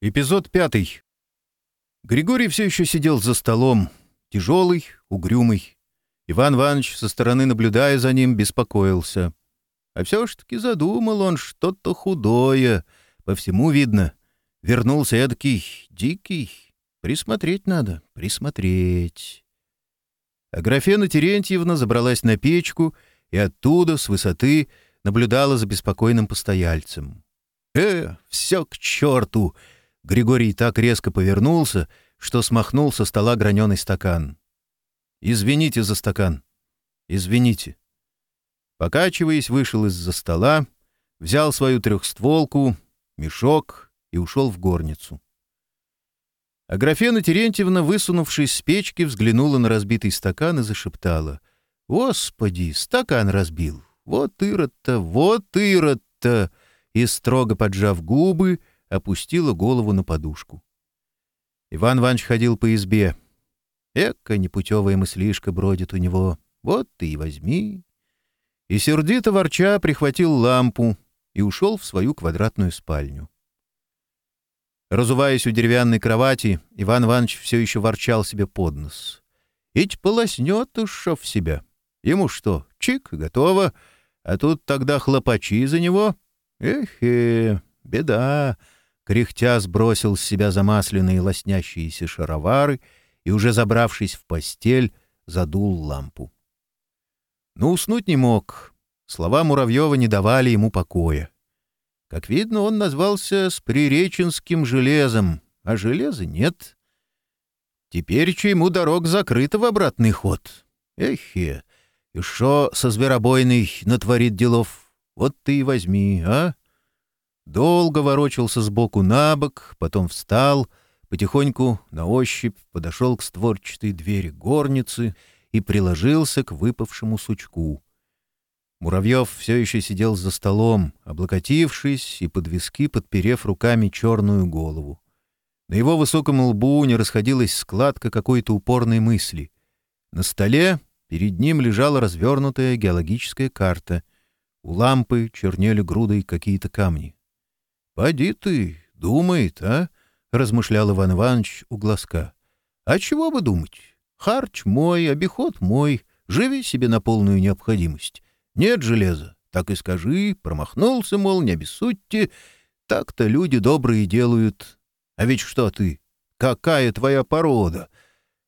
Эпизод пятый. Григорий все еще сидел за столом, тяжелый, угрюмый. Иван Иванович, со стороны наблюдая за ним, беспокоился. А все ж таки задумал он что-то худое. По всему видно. Вернулся эдакий, дикий. Присмотреть надо, присмотреть. Аграфена Терентьевна забралась на печку и оттуда, с высоты, наблюдала за беспокойным постояльцем. «Э, все к черту!» Григорий так резко повернулся, что смахнул со стола граненый стакан. «Извините за стакан. Извините». Покачиваясь, вышел из-за стола, взял свою трехстволку, мешок и ушел в горницу. А Аграфена Терентьевна, высунувшись с печки, взглянула на разбитый стакан и зашептала. «Господи, стакан разбил! Вот ирод-то, вот ирод-то!» И, строго поджав губы, опустила голову на подушку. Иван Иванович ходил по избе. Эка непутевая мыслишка бродит у него. Вот ты и возьми. И сердито ворча прихватил лампу и ушел в свою квадратную спальню. Разуваясь у деревянной кровати, Иван Иванович все еще ворчал себе под нос. «Ить полоснет уж в себя. Ему что, чик, готово, а тут тогда хлопачи за него. Эх, э, беда!» кряхтя сбросил с себя замасленные лоснящиеся шаровары и, уже забравшись в постель, задул лампу. Но уснуть не мог. Слова Муравьева не давали ему покоя. Как видно, он назвался с приреченским железом, а железа нет. Теперь ему дорог закрыта в обратный ход. Эхе, и шо со зверобойной натворит делов? Вот ты и возьми, а? Долго ворочался сбоку на бок, потом встал, потихоньку на ощупь подошел к створчатой двери горницы и приложился к выпавшему сучку. Муравьев все еще сидел за столом, облокотившись и под виски подперев руками черную голову. На его высоком лбу не расходилась складка какой-то упорной мысли. На столе перед ним лежала развернутая геологическая карта. У лампы чернели грудой какие-то камни. «Поди ты, думает, а?» — размышлял Иван Иванович у глазка. «А чего бы думать? Харч мой, обиход мой, живи себе на полную необходимость. Нет железа, так и скажи, промахнулся, мол, не обессудьте. Так-то люди добрые делают. А ведь что ты? Какая твоя порода?»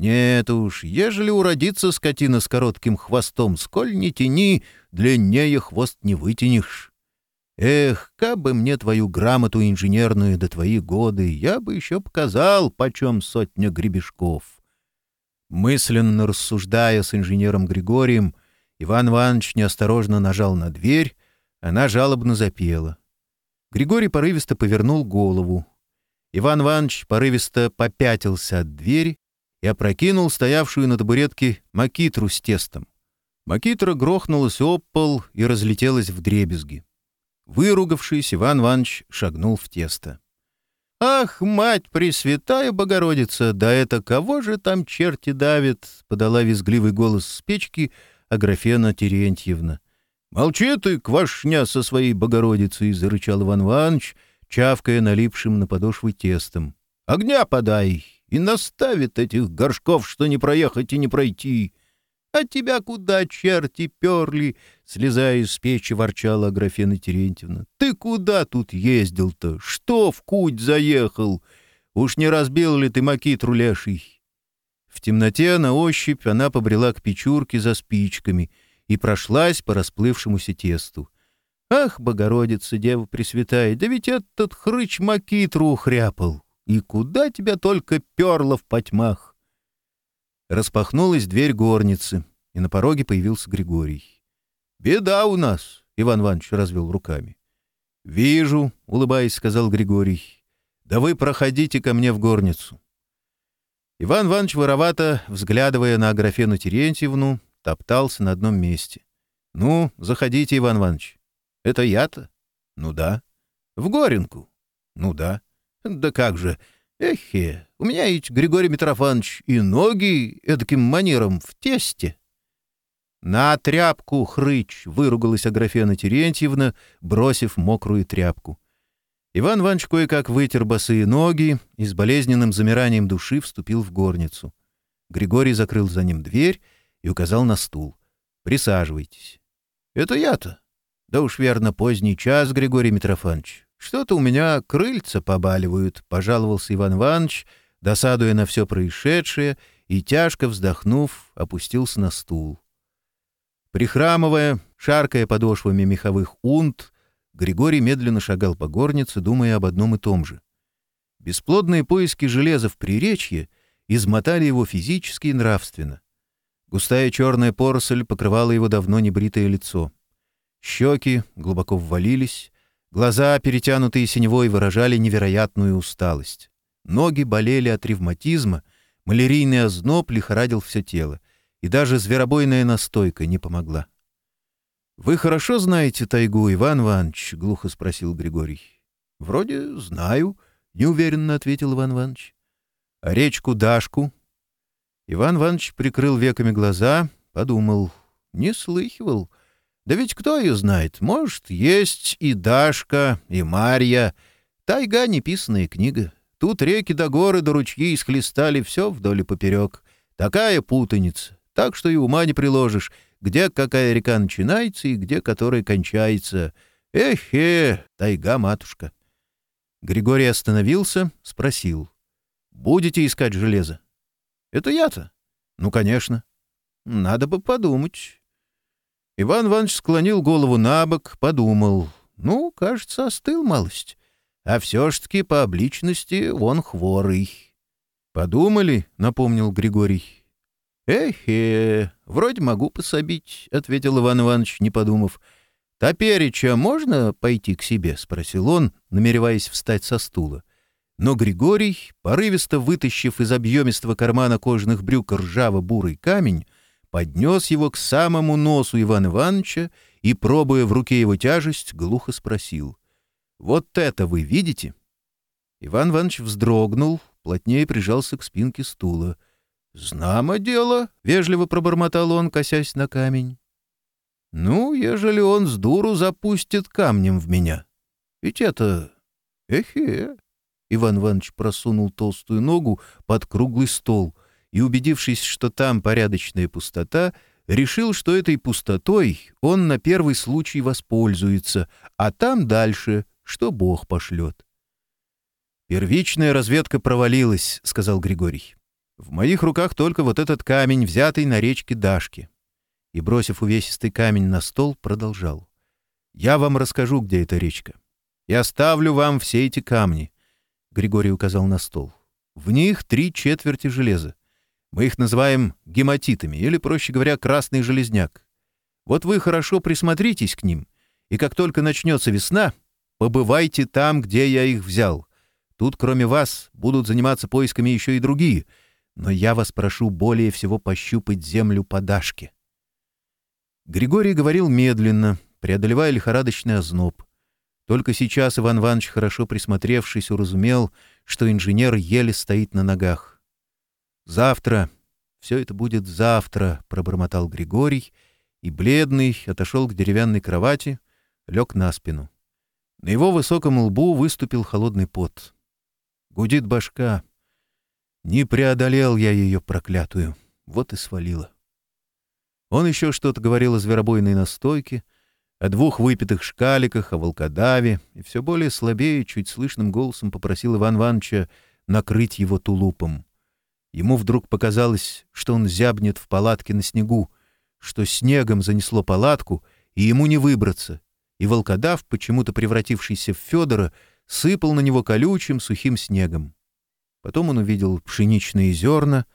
Нет уж, ежели уродится скотина с коротким хвостом, сколь не тяни, длиннее хвост не вытянешь. Эх, как бы мне твою грамоту инженерную до твои годы, я бы еще показал, почем сотня гребешков. Мысленно рассуждая с инженером Григорием, Иван Иванович неосторожно нажал на дверь, она жалобно запела. Григорий порывисто повернул голову. Иван Иванович порывисто попятился от двери и опрокинул стоявшую на табуретке макитру с тестом. Макитра грохнулась об пол и разлетелась в дребезги. Выругавшись, Иван Иванович шагнул в тесто. «Ах, мать пресвятая Богородица! Да это кого же там черти давит?» — подала визгливый голос с печки Аграфена Терентьевна. «Молчи ты, квашня со своей Богородицей!» — зарычал Иван Иванович, чавкая налипшим на подошвы тестом. «Огня подай! И наставит этих горшков, что не проехать и не пройти!» А тебя куда, черти, перли?» — слезая из печи, ворчала Аграфена Терентьевна. «Ты куда тут ездил-то? Что в куть заехал? Уж не разбил ли ты макитру леший?» В темноте на ощупь она побрела к печурке за спичками и прошлась по расплывшемуся тесту. «Ах, Богородица, Дева Пресвятая, да ведь этот хрыч макитру ухряпал! И куда тебя только перло в потьмах!» Распахнулась дверь горницы и на пороге появился Григорий. «Беда у нас!» — Иван Иванович развел руками. «Вижу», — улыбаясь, сказал Григорий. «Да вы проходите ко мне в горницу». Иван Иванович воровато, взглядывая на Аграфену Терентьевну, топтался на одном месте. «Ну, заходите, Иван Иванович». «Это я-то?» «Ну да». «В горенку? «Ну да». «Да как же! Эхе! У меня ведь, Григорий Митрофанович, и ноги эдаким манером в тесте». «На тряпку, хрыч!» — выругалась Аграфена Терентьевна, бросив мокрую тряпку. Иван Иванович кое-как вытер босые ноги и с болезненным замиранием души вступил в горницу. Григорий закрыл за ним дверь и указал на стул. «Присаживайтесь». «Это я-то?» «Да уж верно, поздний час, Григорий Митрофанович. Что-то у меня крыльца побаливают», — пожаловался Иван Иванович, досадуя на все происшедшее, и, тяжко вздохнув, опустился на стул. Прихрамывая, шаркая подошвами меховых унт, Григорий медленно шагал по горнице, думая об одном и том же. Бесплодные поиски железа в приречье измотали его физически и нравственно. Густая черная поросль покрывала его давно небритое лицо. Щеки глубоко ввалились, глаза, перетянутые синевой, выражали невероятную усталость. Ноги болели от ревматизма, малярийный озноб лихорадил все тело и даже зверобойная настойка не помогла. — Вы хорошо знаете тайгу, Иван Иванович? — глухо спросил Григорий. — Вроде знаю, — неуверенно ответил Иван Иванович. — А речку Дашку? Иван Иванович прикрыл веками глаза, подумал. — Не слыхивал. Да ведь кто ее знает? Может, есть и Дашка, и Марья. Тайга — неписанная книга. Тут реки до горы до ручьи исхлестали все вдоль и поперек. Такая путаница так что и ума не приложишь, где какая река начинается и где которая кончается. Эхе, тайга-матушка. Григорий остановился, спросил. «Будете искать железо?» «Это я-то?» «Ну, конечно». «Надо бы подумать». Иван Иванович склонил голову на бок, подумал. «Ну, кажется, остыл малость. А все ж таки по обличности он хворый». «Подумали», — напомнил Григорий. «Эхе, вроде могу пособить», — ответил Иван Иванович, не подумав. «Топереча можно пойти к себе?» — спросил он, намереваясь встать со стула. Но Григорий, порывисто вытащив из объемистого кармана кожаных брюк ржаво-бурый камень, поднес его к самому носу Ивана Ивановича и, пробуя в руке его тяжесть, глухо спросил. «Вот это вы видите?» Иван Иванович вздрогнул, плотнее прижался к спинке стула — «Знамо дело», — вежливо пробормотал он, косясь на камень. «Ну, ежели он с дуру запустит камнем в меня. Ведь это... Эхе!» Иван Иванович просунул толстую ногу под круглый стол и, убедившись, что там порядочная пустота, решил, что этой пустотой он на первый случай воспользуется, а там дальше, что Бог пошлет. «Первичная разведка провалилась», — сказал Григорий. В моих руках только вот этот камень, взятый на речке Дашки. И, бросив увесистый камень на стол, продолжал. «Я вам расскажу, где эта речка. Я оставлю вам все эти камни», — Григорий указал на стол. «В них три четверти железа. Мы их называем гематитами, или, проще говоря, красный железняк. Вот вы хорошо присмотритесь к ним, и как только начнется весна, побывайте там, где я их взял. Тут, кроме вас, будут заниматься поисками еще и другие — но я вас прошу более всего пощупать землю подашки. Григорий говорил медленно, преодолевая лихорадочный озноб. Только сейчас Иван Иванович, хорошо присмотревшись, уразумел, что инженер еле стоит на ногах. «Завтра. Все это будет завтра», — пробормотал Григорий, и, бледный, отошел к деревянной кровати, лег на спину. На его высоком лбу выступил холодный пот. «Гудит башка». Не преодолел я ее проклятую. Вот и свалила. Он еще что-то говорил о зверобойной настойке, о двух выпитых шкаликах, о волкодаве, и все более слабее, чуть слышным голосом попросил Иван Ивановича накрыть его тулупом. Ему вдруг показалось, что он зябнет в палатке на снегу, что снегом занесло палатку, и ему не выбраться. И волкодав, почему-то превратившийся в Федора, сыпал на него колючим сухим снегом. Потом он увидел пшеничные зерна,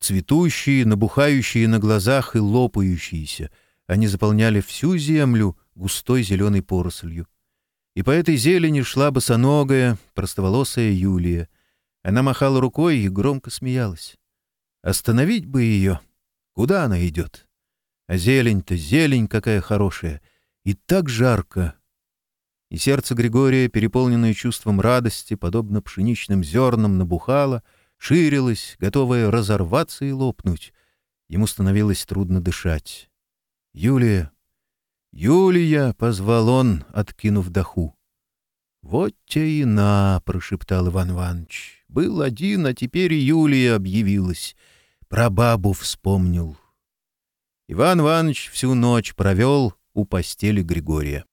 цветущие, набухающие на глазах и лопающиеся. Они заполняли всю землю густой зеленой порослью. И по этой зелени шла босоногая, простоволосая Юлия. Она махала рукой и громко смеялась. Остановить бы ее. Куда она идет? А зелень-то зелень какая хорошая. И так жарко, и сердце Григория, переполненное чувством радости, подобно пшеничным зернам, набухало, ширилось, готовое разорваться и лопнуть. Ему становилось трудно дышать. «Юлия! Юлия!» — позвал он, откинув даху. «Вот те и на», — прошептал Иван Иванович. «Был один, а теперь Юлия объявилась. Про бабу вспомнил». Иван Иванович всю ночь провел у постели Григория.